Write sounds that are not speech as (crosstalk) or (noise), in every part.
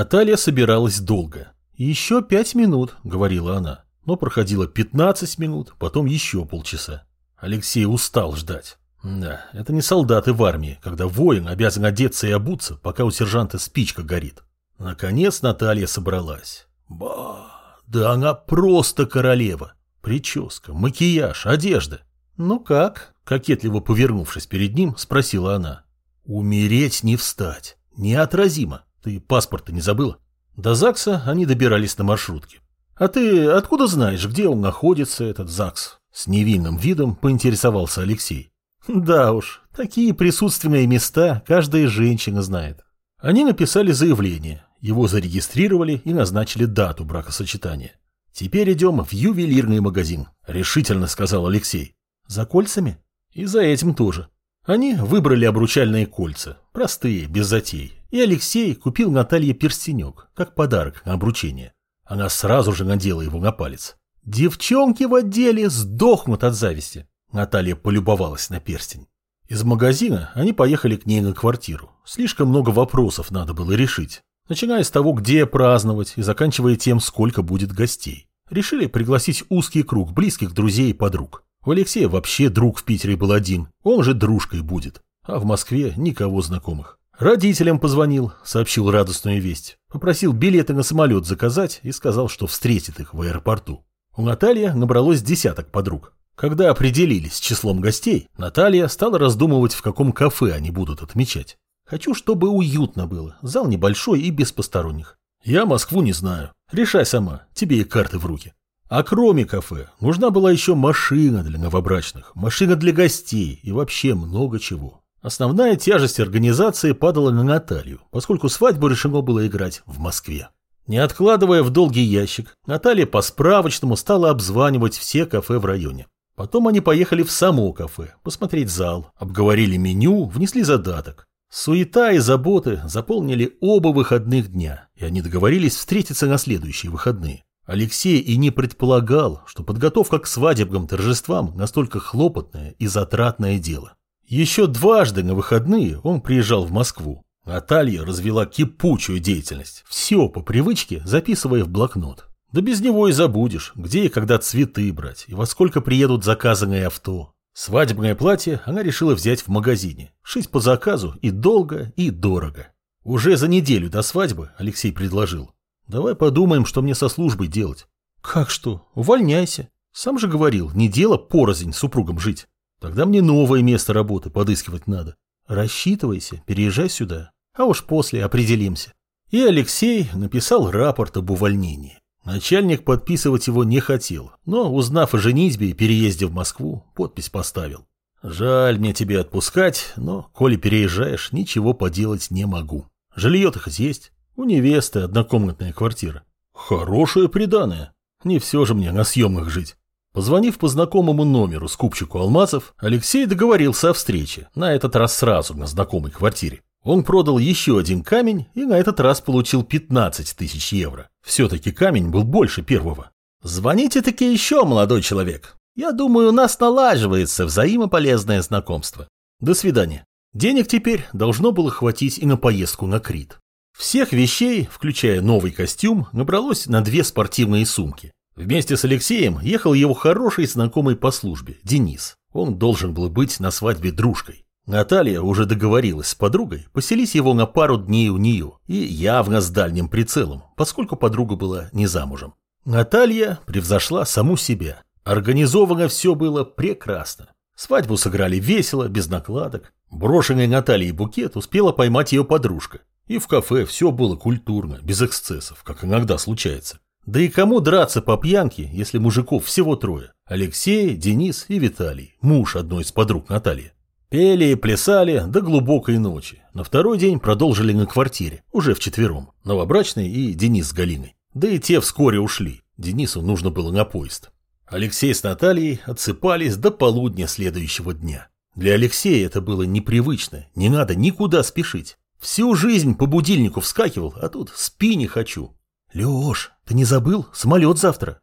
Наталья собиралась долго. «Еще пять минут», — говорила она. Но проходило пятнадцать минут, потом еще полчаса. Алексей устал ждать. Да, это не солдаты в армии, когда воин обязан одеться и обуться, пока у сержанта спичка горит. Наконец Наталья собралась. Ба, да она просто королева. Прическа, макияж, одежда. Ну как? Кокетливо повернувшись перед ним, спросила она. Умереть не встать. Неотразимо. Ты паспорта не забыла? До ЗАГСа они добирались на маршрутке. А ты откуда знаешь, где он находится, этот ЗАГС? С невинным видом поинтересовался Алексей. Да уж, такие присутственные места каждая женщина знает. Они написали заявление, его зарегистрировали и назначили дату бракосочетания. «Теперь идем в ювелирный магазин», — решительно сказал Алексей. «За кольцами?» «И за этим тоже». Они выбрали обручальные кольца, простые, без затей, и Алексей купил Наталье перстенек, как подарок на обручение. Она сразу же надела его на палец. Девчонки в отделе сдохнут от зависти. Наталья полюбовалась на перстень. Из магазина они поехали к ней на квартиру. Слишком много вопросов надо было решить. Начиная с того, где праздновать, и заканчивая тем, сколько будет гостей. Решили пригласить узкий круг близких друзей и подруг. У Алексея вообще друг в Питере был один, он же дружкой будет. А в Москве никого знакомых. Родителям позвонил, сообщил радостную весть. Попросил билеты на самолет заказать и сказал, что встретит их в аэропорту. У Натальи набралось десяток подруг. Когда определились с числом гостей, Наталья стала раздумывать, в каком кафе они будут отмечать. Хочу, чтобы уютно было, зал небольшой и без посторонних. Я Москву не знаю. Решай сама, тебе и карты в руки. А кроме кафе, нужна была еще машина для новобрачных, машина для гостей и вообще много чего. Основная тяжесть организации падала на Наталью, поскольку свадьбу решено было играть в Москве. Не откладывая в долгий ящик, Наталья по справочному стала обзванивать все кафе в районе. Потом они поехали в само кафе, посмотреть зал, обговорили меню, внесли задаток. Суета и заботы заполнили оба выходных дня, и они договорились встретиться на следующие выходные. Алексей и не предполагал, что подготовка к свадебным торжествам настолько хлопотное и затратное дело. Еще дважды на выходные он приезжал в Москву. Наталья развела кипучую деятельность, все по привычке записывая в блокнот. Да без него и забудешь, где и когда цветы брать, и во сколько приедут заказанные авто. Свадебное платье она решила взять в магазине, шить по заказу и долго, и дорого. Уже за неделю до свадьбы Алексей предложил. Давай подумаем, что мне со службой делать. Как что? Увольняйся. Сам же говорил, не дело порознь супругам жить. Тогда мне новое место работы подыскивать надо. Рассчитывайся, переезжай сюда, а уж после определимся. И Алексей написал рапорт об увольнении. Начальник подписывать его не хотел, но, узнав о женитьбе и переезде в Москву, подпись поставил. Жаль мне тебе отпускать, но, коли переезжаешь, ничего поделать не могу. Жилье-то хоть есть? У невесты однокомнатная квартира. Хорошее приданое. Не все же мне на съемных жить. Позвонив по знакомому номеру скупщику алмазов, Алексей договорился о встрече, на этот раз сразу на знакомой квартире. Он продал еще один камень и на этот раз получил 15 тысяч евро. Все-таки камень был больше первого. «Звоните-таки еще, молодой человек. Я думаю, у нас налаживается взаимополезное знакомство. До свидания. Денег теперь должно было хватить и на поездку на Крит. Всех вещей, включая новый костюм, набралось на две спортивные сумки. Вместе с Алексеем ехал его хороший знакомый по службе, Денис. Он должен был быть на свадьбе дружкой. Наталья уже договорилась с подругой поселить его на пару дней у нее, и явно с дальним прицелом, поскольку подруга была не замужем. Наталья превзошла саму себя. Организовано все было прекрасно. Свадьбу сыграли весело, без накладок. Брошенный Натальей букет успела поймать ее подружка. И в кафе все было культурно, без эксцессов, как иногда случается. Да и кому драться по пьянке, если мужиков всего трое? Алексей, Денис и Виталий, муж одной из подруг Натальи. Пели и плясали до глубокой ночи. На второй день продолжили на квартире, уже вчетвером. Новобрачный и Денис с Галиной. Да и те вскоре ушли. Денису нужно было на поезд. Алексей с Натальей отсыпались до полудня следующего дня. Для Алексея это было непривычно, не надо никуда спешить. Всю жизнь по будильнику вскакивал, а тут спи не хочу. Леш, ты не забыл? Самолет завтра.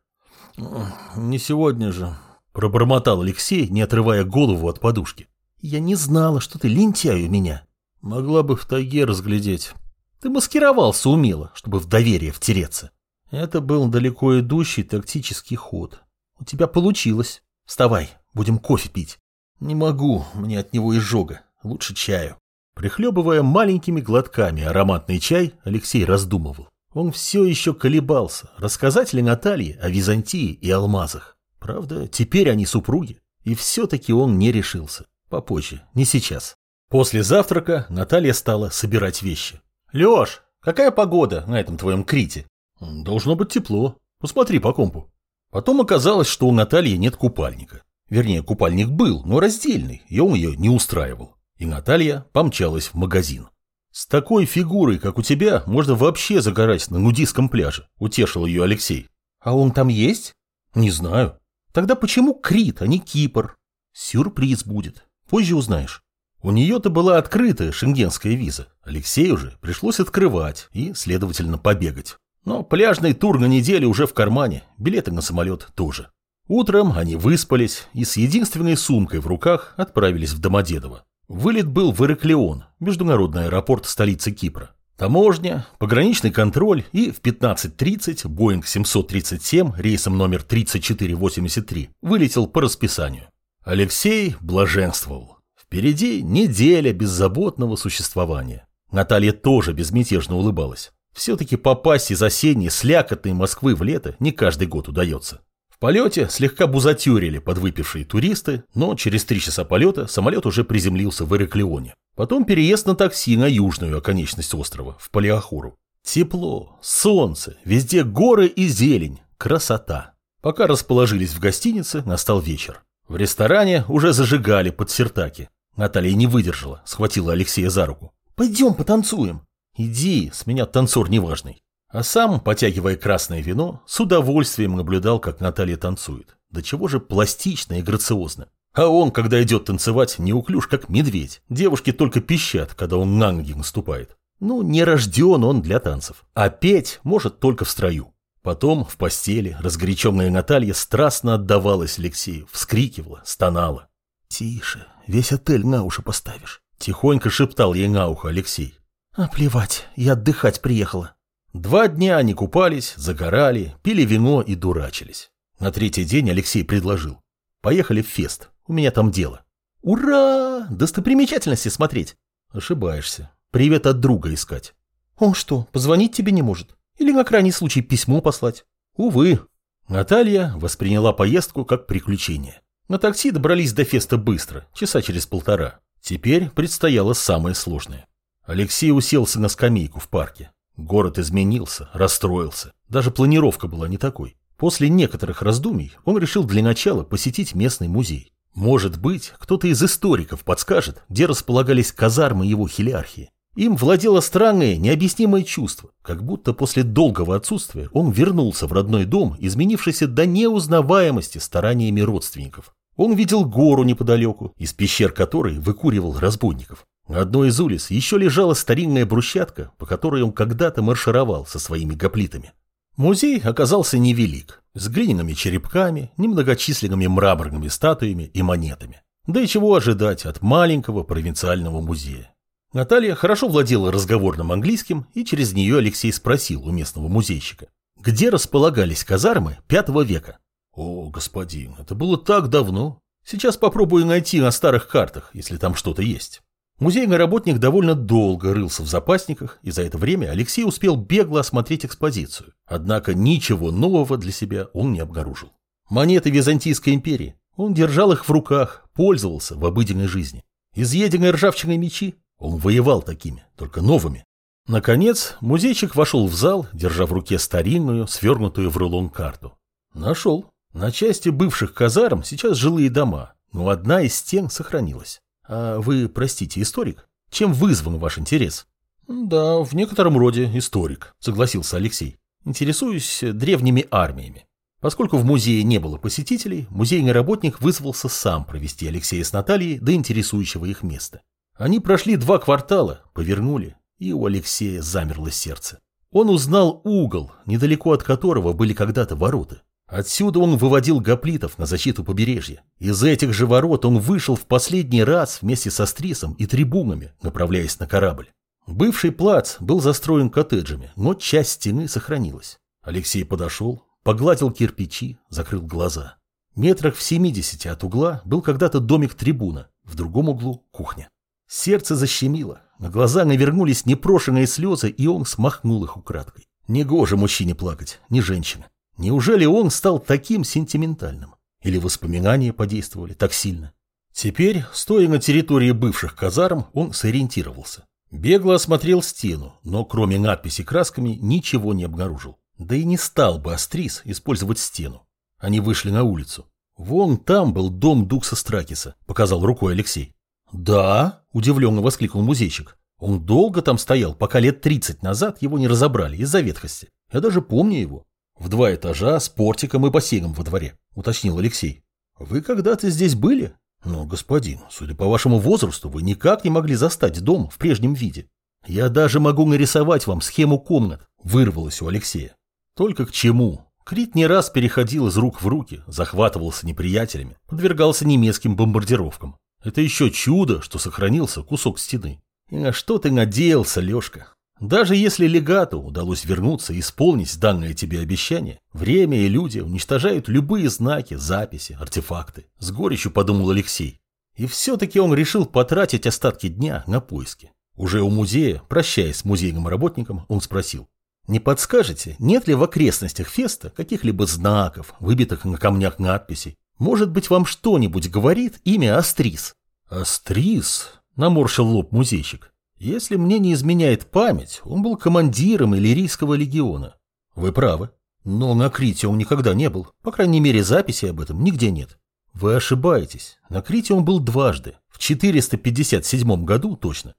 Не сегодня же, пробормотал Алексей, не отрывая голову от подушки. Я не знала, что ты лентяй у меня. Могла бы в тайге разглядеть. Ты маскировался умело, чтобы в доверие втереться. Это был далеко идущий тактический ход. У тебя получилось. Вставай, будем кофе пить. Не могу, мне от него изжога. Лучше чаю. Прихлебывая маленькими глотками ароматный чай, Алексей раздумывал. Он все еще колебался, рассказать ли Наталье о Византии и алмазах. Правда, теперь они супруги. И все-таки он не решился. Попозже, не сейчас. После завтрака Наталья стала собирать вещи. «Леш, какая погода на этом твоем Крите?» «Должно быть тепло. Посмотри по компу». Потом оказалось, что у Натальи нет купальника. Вернее, купальник был, но раздельный, и он ее не устраивал. И Наталья помчалась в магазин. «С такой фигурой, как у тебя, можно вообще загорать на нудистском пляже», – утешил ее Алексей. «А он там есть?» «Не знаю». «Тогда почему Крит, а не Кипр?» «Сюрприз будет. Позже узнаешь». У нее-то была открытая шенгенская виза. Алексею же пришлось открывать и, следовательно, побегать. Но пляжный тур на неделю уже в кармане, билеты на самолет тоже. Утром они выспались и с единственной сумкой в руках отправились в Домодедово. Вылет был в Ираклион, международный аэропорт столицы Кипра. Таможня, пограничный контроль и в 15.30 Боинг 737 рейсом номер 3483 вылетел по расписанию. Алексей блаженствовал. Впереди неделя беззаботного существования. Наталья тоже безмятежно улыбалась. Все-таки попасть из осенней слякотной Москвы в лето не каждый год удается. В полете слегка бузатюрили подвыпившие туристы, но через три часа полета самолет уже приземлился в Ираклионе. Потом переезд на такси на южную оконечность острова, в Палеохуру. Тепло, солнце, везде горы и зелень, красота. Пока расположились в гостинице, настал вечер. В ресторане уже зажигали под сертаки. Наталья не выдержала, схватила Алексея за руку. «Пойдем потанцуем». «Иди, с меня танцор неважный». А сам, потягивая красное вино, с удовольствием наблюдал, как Наталья танцует. Да чего же пластично и грациозно. А он, когда идет танцевать, неуклюж, как медведь. Девушки только пищат, когда он на ноги наступает. Ну, не рожден он для танцев. А петь может только в строю. Потом, в постели, разгоряченная Наталья страстно отдавалась Алексею, вскрикивала, стонала. «Тише, весь отель на уши поставишь», — тихонько шептал ей на ухо Алексей. «А плевать, я отдыхать приехала». Два дня они купались, загорали, пили вино и дурачились. На третий день Алексей предложил. Поехали в фест, у меня там дело. Ура! Достопримечательности смотреть. Ошибаешься. Привет от друга искать. Он что, позвонить тебе не может? Или на крайний случай письмо послать? Увы. Наталья восприняла поездку как приключение. На такси добрались до феста быстро, часа через полтора. Теперь предстояло самое сложное. Алексей уселся на скамейку в парке. Город изменился, расстроился. Даже планировка была не такой. После некоторых раздумий он решил для начала посетить местный музей. Может быть, кто-то из историков подскажет, где располагались казармы его хилиархии. Им владело странное, необъяснимое чувство, как будто после долгого отсутствия он вернулся в родной дом, изменившийся до неузнаваемости стараниями родственников. Он видел гору неподалеку, из пещер которой выкуривал разбойников. На одной из улиц еще лежала старинная брусчатка, по которой он когда-то маршировал со своими гоплитами. Музей оказался невелик, с глиняными черепками, немногочисленными мраморными статуями и монетами. Да и чего ожидать от маленького провинциального музея. Наталья хорошо владела разговорным английским, и через нее Алексей спросил у местного музейщика, где располагались казармы V века. «О, господин, это было так давно. Сейчас попробую найти на старых картах, если там что-то есть». Музейный работник довольно долго рылся в запасниках, и за это время Алексей успел бегло осмотреть экспозицию. Однако ничего нового для себя он не обнаружил. Монеты Византийской империи. Он держал их в руках, пользовался в обыденной жизни. Изъеденные ржавчиной мечи. Он воевал такими, только новыми. Наконец, музейчик вошел в зал, держа в руке старинную, свернутую в рулон карту. Нашел. На части бывших казарм сейчас жилые дома, но одна из стен сохранилась. А вы, простите, историк? Чем вызван ваш интерес? Да, в некотором роде историк, согласился Алексей. Интересуюсь древними армиями. Поскольку в музее не было посетителей, музейный работник вызвался сам провести Алексея с Натальей до интересующего их места. Они прошли два квартала, повернули, и у Алексея замерло сердце. Он узнал угол, недалеко от которого были когда-то ворота. Отсюда он выводил гоплитов на защиту побережья. Из этих же ворот он вышел в последний раз вместе со Стрисом и трибунами, направляясь на корабль. Бывший плац был застроен коттеджами, но часть стены сохранилась. Алексей подошел, погладил кирпичи, закрыл глаза. Метрах в семидесяти от угла был когда-то домик трибуна, в другом углу – кухня. Сердце защемило, на глаза навернулись непрошенные слезы, и он смахнул их украдкой. Негоже мужчине плакать, не женщина. Неужели он стал таким сентиментальным? Или воспоминания подействовали так сильно? Теперь, стоя на территории бывших казарм, он сориентировался. Бегло осмотрел стену, но кроме надписи красками ничего не обнаружил. Да и не стал бы Астрис использовать стену. Они вышли на улицу. Вон там был дом Дукса Стракиса, показал рукой Алексей. Да, удивленно воскликнул музейщик. Он долго там стоял, пока лет тридцать назад его не разобрали из-за ветхости. Я даже помню его. В два этажа с портиком и бассейном во дворе, уточнил Алексей. Вы когда-то здесь были? Но, господин, судя по вашему возрасту, вы никак не могли застать дом в прежнем виде. Я даже могу нарисовать вам схему комнат, вырвалось у Алексея. Только к чему? Крит не раз переходил из рук в руки, захватывался неприятелями, подвергался немецким бомбардировкам. Это еще чудо, что сохранился кусок стены. И на что ты надеялся, Лешка? Даже если легату удалось вернуться и исполнить данное тебе обещание, время и люди уничтожают любые знаки, записи, артефакты. С горечью подумал Алексей. И все-таки он решил потратить остатки дня на поиски. Уже у музея, прощаясь с музейным работником, он спросил. Не подскажете, нет ли в окрестностях Феста каких-либо знаков, выбитых на камнях надписей? Может быть, вам что-нибудь говорит имя Астрис? Астрис? Наморщил лоб музейщик. Если мне не изменяет память, он был командиром Иллирийского легиона. Вы правы. Но на Крите он никогда не был. По крайней мере, записи об этом нигде нет. Вы ошибаетесь. На Крите он был дважды. В 457 году точно.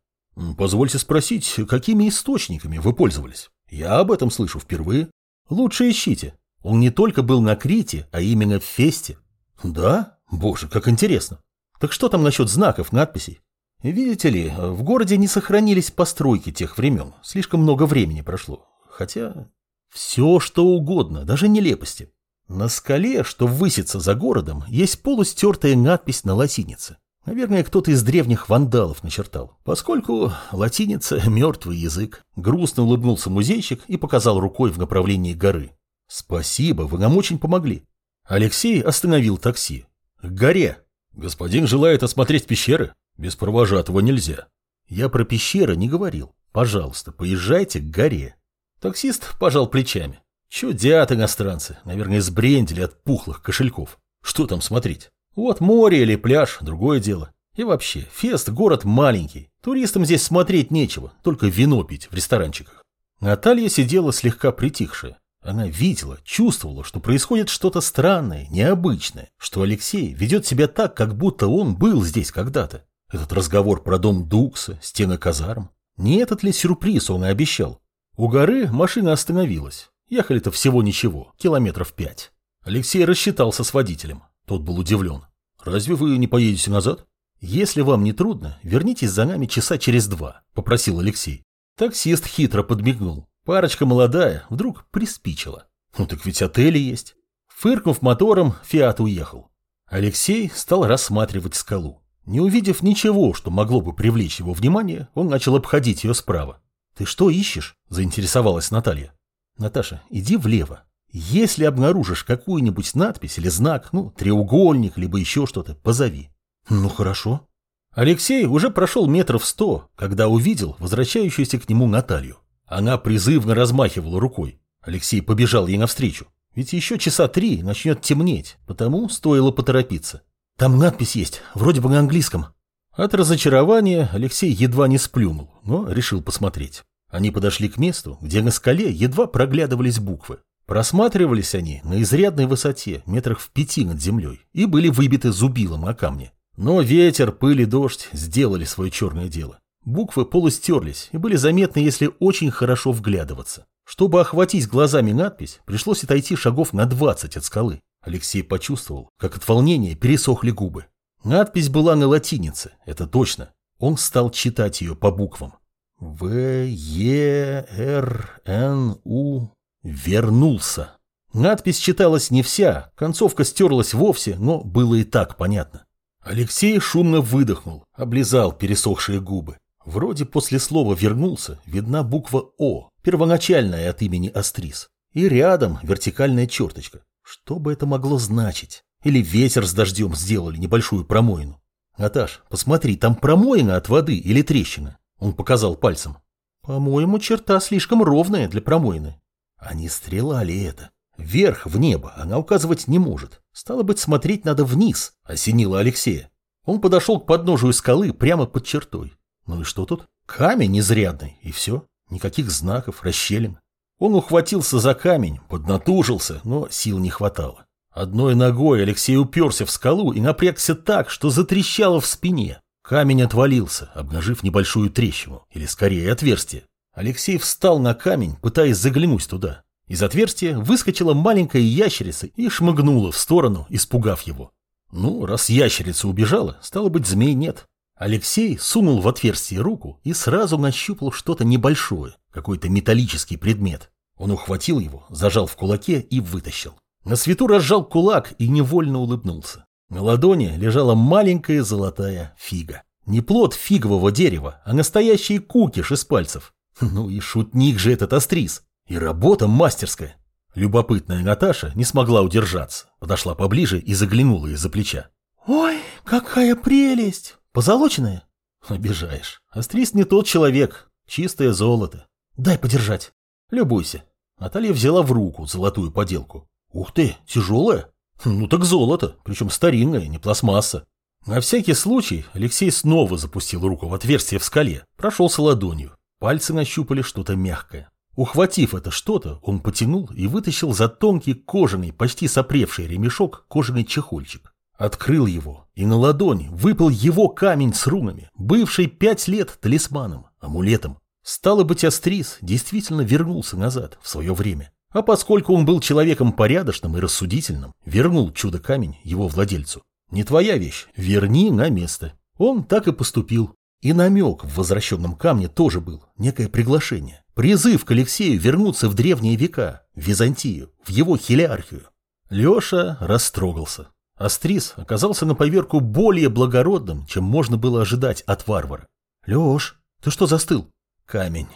Позвольте спросить, какими источниками вы пользовались? Я об этом слышу впервые. Лучше ищите. Он не только был на Крите, а именно в Фесте. Да? Боже, как интересно. Так что там насчет знаков, надписей? Видите ли, в городе не сохранились постройки тех времен. Слишком много времени прошло. Хотя все что угодно, даже нелепости. На скале, что высится за городом, есть полустертая надпись на латинице. Наверное, кто-то из древних вандалов начертал, поскольку латиница – мертвый язык. Грустно улыбнулся музейщик и показал рукой в направлении горы. «Спасибо, вы нам очень помогли». Алексей остановил такси. «К горе. Господин желает осмотреть пещеры? Без провожатого нельзя». «Я про пещеры не говорил. Пожалуйста, поезжайте к горе». Таксист пожал плечами. Чудят иностранцы, наверное, сбрендили от пухлых кошельков. Что там смотреть? Вот море или пляж – другое дело. И вообще, Фест – город маленький. Туристам здесь смотреть нечего, только вино пить в ресторанчиках. Наталья сидела слегка притихшая. Она видела, чувствовала, что происходит что-то странное, необычное, что Алексей ведет себя так, как будто он был здесь когда-то. Этот разговор про дом Дукса, стены казарм. Не этот ли сюрприз он и обещал? У горы машина остановилась. Ехали-то всего ничего, километров пять. Алексей рассчитался с водителем. Тот был удивлен. «Разве вы не поедете назад?» «Если вам не трудно, вернитесь за нами часа через два», – попросил Алексей. Таксист хитро подмигнул. Парочка молодая вдруг приспичила. «Ну так ведь отели есть». Фыркнув мотором, Фиат уехал. Алексей стал рассматривать скалу. Не увидев ничего, что могло бы привлечь его внимание, он начал обходить ее справа. «Ты что ищешь?» – заинтересовалась Наталья. «Наташа, иди влево. Если обнаружишь какую-нибудь надпись или знак, ну, треугольник, либо еще что-то, позови. Ну, хорошо. Алексей уже прошел метров сто, когда увидел возвращающуюся к нему Наталью. Она призывно размахивала рукой. Алексей побежал ей навстречу. Ведь еще часа три начнет темнеть, потому стоило поторопиться. Там надпись есть, вроде бы на английском. От разочарования Алексей едва не сплюнул, но решил посмотреть. Они подошли к месту, где на скале едва проглядывались буквы. Просматривались они на изрядной высоте, метрах в пяти над землей, и были выбиты зубилом о камни. Но ветер, пыль и дождь сделали свое черное дело. Буквы полустерлись и были заметны, если очень хорошо вглядываться. Чтобы охватить глазами надпись, пришлось отойти шагов на двадцать от скалы. Алексей почувствовал, как от волнения пересохли губы. Надпись была на латинице, это точно. Он стал читать ее по буквам. В, Е, Р, Н, У, Вернулся. Надпись читалась не вся, концовка стерлась вовсе, но было и так понятно. Алексей шумно выдохнул, облизал пересохшие губы. Вроде после слова «вернулся» видна буква «О», первоначальная от имени Астрис. И рядом вертикальная черточка. Что бы это могло значить? Или ветер с дождем сделали небольшую промоину? Наташ, посмотри, там промоина от воды или трещина? Он показал пальцем. По-моему, черта слишком ровная для промоины. А не это? Вверх, в небо, она указывать не может. Стало быть, смотреть надо вниз, осенило Алексея. Он подошел к подножию скалы прямо под чертой. Ну и что тут? Камень изрядный, и все. Никаких знаков, расщелин. Он ухватился за камень, поднатужился, но сил не хватало. Одной ногой Алексей уперся в скалу и напрягся так, что затрещало в спине. Камень отвалился, обнажив небольшую трещину, или скорее отверстие. Алексей встал на камень, пытаясь заглянуть туда. Из отверстия выскочила маленькая ящерица и шмыгнула в сторону, испугав его. Ну, раз ящерица убежала, стало быть, змей нет. Алексей сунул в отверстие руку и сразу нащупал что-то небольшое, какой-то металлический предмет. Он ухватил его, зажал в кулаке и вытащил. На свету разжал кулак и невольно улыбнулся. На ладони лежала маленькая золотая фига. Не плод фигового дерева, а настоящий кукиш из пальцев. (laughs) Ну и шутник же этот острис. И работа мастерская. Любопытная Наташа не смогла удержаться, подошла поближе и заглянула из-за плеча. «Ой, какая прелесть! Позолоченная?» «Обижаешь. Астрис не тот человек. Чистое золото. Дай подержать. Любуйся». Наталья взяла в руку золотую поделку. «Ух ты, тяжелая?» «Ну так золото, причем старинное, не пластмасса». На всякий случай Алексей снова запустил руку в отверстие в скале, прошелся ладонью. Пальцы нащупали что-то мягкое. Ухватив это что-то, он потянул и вытащил за тонкий кожаный, почти сопревший ремешок кожаный чехольчик. Открыл его, и на ладони выпал его камень с рунами, бывший пять лет талисманом, амулетом. Стало быть, Астрис действительно вернулся назад, в свое время. А поскольку он был человеком порядочным и рассудительным, вернул чудо-камень его владельцу. Не твоя вещь, верни на место. Он так и поступил. И намек в возвращенном камне тоже был, некое приглашение. Призыв к Алексею вернуться в древние века, в Византию, в его хилиархию. Леша растрогался. Астрис оказался на поверку более благородным, чем можно было ожидать от варвара. «Леш, ты что застыл?» «Камень».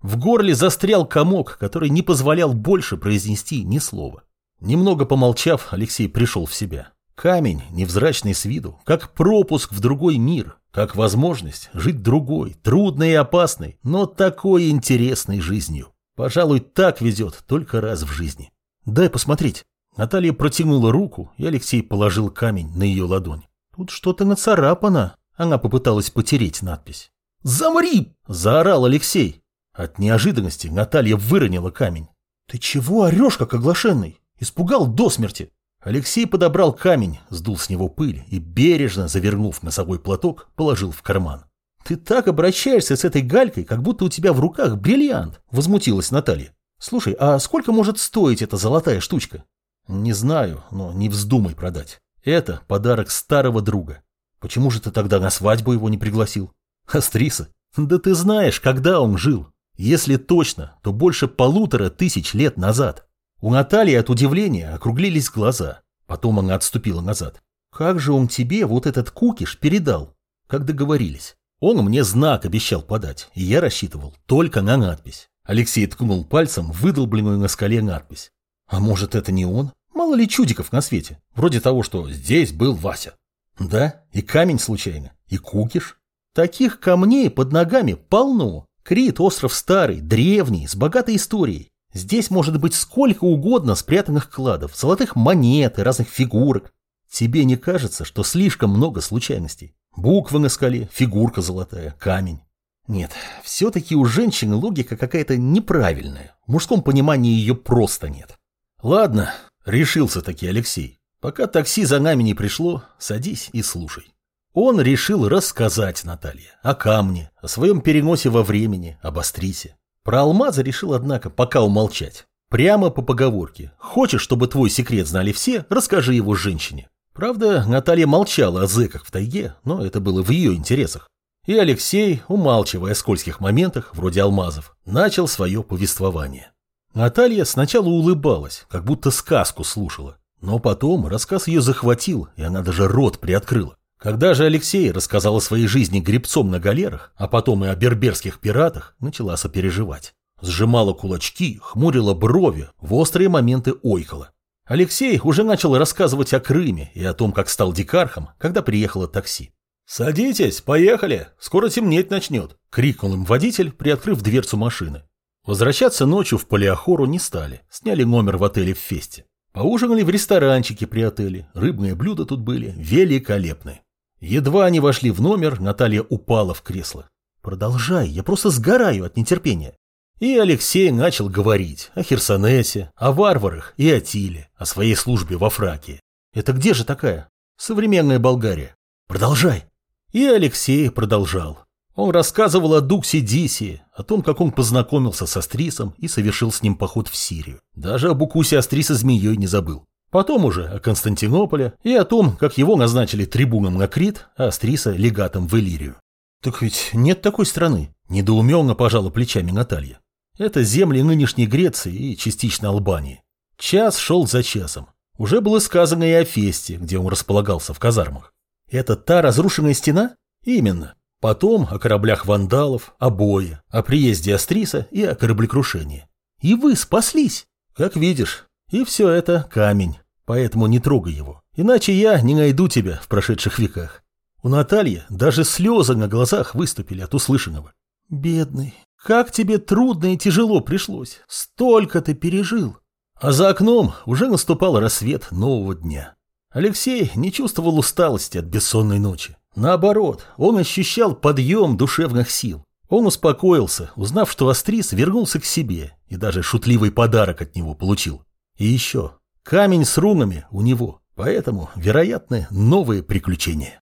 В горле застрял комок, который не позволял больше произнести ни слова. Немного помолчав, Алексей пришел в себя. Камень, невзрачный с виду, как пропуск в другой мир, как возможность жить другой, трудной и опасной, но такой интересной жизнью. Пожалуй, так везет только раз в жизни. Дай посмотреть. Наталья протянула руку, и Алексей положил камень на ее ладонь. Тут что-то нацарапано. Она попыталась потереть надпись. «Замри!» – заорал Алексей. От неожиданности Наталья выронила камень. «Ты чего орешь, как оглашенный? Испугал до смерти!» Алексей подобрал камень, сдул с него пыль и, бережно завернув носовой платок, положил в карман. «Ты так обращаешься с этой галькой, как будто у тебя в руках бриллиант», — возмутилась Наталья. «Слушай, а сколько может стоить эта золотая штучка?» «Не знаю, но не вздумай продать. Это подарок старого друга. Почему же ты тогда на свадьбу его не пригласил?» «Астриса? Да ты знаешь, когда он жил. Если точно, то больше полутора тысяч лет назад». У Натальи от удивления округлились глаза. Потом она отступила назад. «Как же он тебе вот этот кукиш передал?» Как договорились. Он мне знак обещал подать, и я рассчитывал только на надпись. Алексей ткнул пальцем выдолбленную на скале надпись. А может, это не он? Мало ли чудиков на свете. Вроде того, что здесь был Вася. Да, и камень случайно, и кукиш. Таких камней под ногами полно. Крит – остров старый, древний, с богатой историей. Здесь может быть сколько угодно спрятанных кладов, золотых монет и разных фигурок. Тебе не кажется, что слишком много случайностей? Буквы на скале, фигурка золотая, камень. Нет, все-таки у женщины логика какая-то неправильная. В мужском понимании ее просто нет. Ладно, решился таки Алексей. Пока такси за нами не пришло, садись и слушай. Он решил рассказать Наталье о камне, о своем переносе во времени, об Астрисе. Про алмазы решил, однако, пока умолчать. Прямо по поговорке. Хочешь, чтобы твой секрет знали все, расскажи его женщине. Правда, Наталья молчала о зэках в тайге, но это было в ее интересах. И Алексей, умалчивая о скользких моментах, вроде алмазов, начал свое повествование. Наталья сначала улыбалась, как будто сказку слушала, но потом рассказ ее захватил, и она даже рот приоткрыла. Когда же Алексей рассказал о своей жизни гребцом на галерах, а потом и о берберских пиратах, начала сопереживать. Сжимала кулачки, хмурила брови, в острые моменты ойкала. Алексей уже начал рассказывать о Крыме и о том, как стал дикархом, когда приехало такси. «Садитесь, поехали, скоро темнеть начнет», — крикнул им водитель, приоткрыв дверцу машины. Возвращаться ночью в Палеохору не стали, сняли номер в отеле в Фесте. Поужинали в ресторанчике при отеле, рыбные блюда тут были великолепные. Едва они вошли в номер, Наталья упала в кресло. «Продолжай, я просто сгораю от нетерпения». И Алексей начал говорить о Херсонесе, о варварах и о Тиле, о своей службе во Фракии. «Это где же такая?» «Современная Болгария». «Продолжай». И Алексей продолжал. Он рассказывал о Дуксе Дисии, о том, как он познакомился со Астрисом и совершил с ним поход в Сирию. Даже об укусе Астриса змеей не забыл. Потом уже о Константинополе и о том, как его назначили трибуном на Крит, а Астриса легатом в Иллирию. Так ведь нет такой страны, недоуменно пожала плечами Наталья. Это земли нынешней Греции и частично Албании. Час шел за часом. Уже было сказано и о Фесте, где он располагался в казармах. Это та разрушенная стена? Именно. Потом о кораблях вандалов, о бое, о приезде Астриса и о кораблекрушении. И вы спаслись, как видишь. И все это камень, поэтому не трогай его. Иначе я не найду тебя в прошедших веках. У Натальи даже слезы на глазах выступили от услышанного. Бедный, как тебе трудно и тяжело пришлось. Столько ты пережил. А за окном уже наступал рассвет нового дня. Алексей не чувствовал усталости от бессонной ночи. Наоборот, он ощущал подъем душевных сил. Он успокоился, узнав, что Астрис вернулся к себе и даже шутливый подарок от него получил. И еще, камень с рунами у него, поэтому, вероятны новые приключения.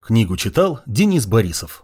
Книгу читал Денис Борисов.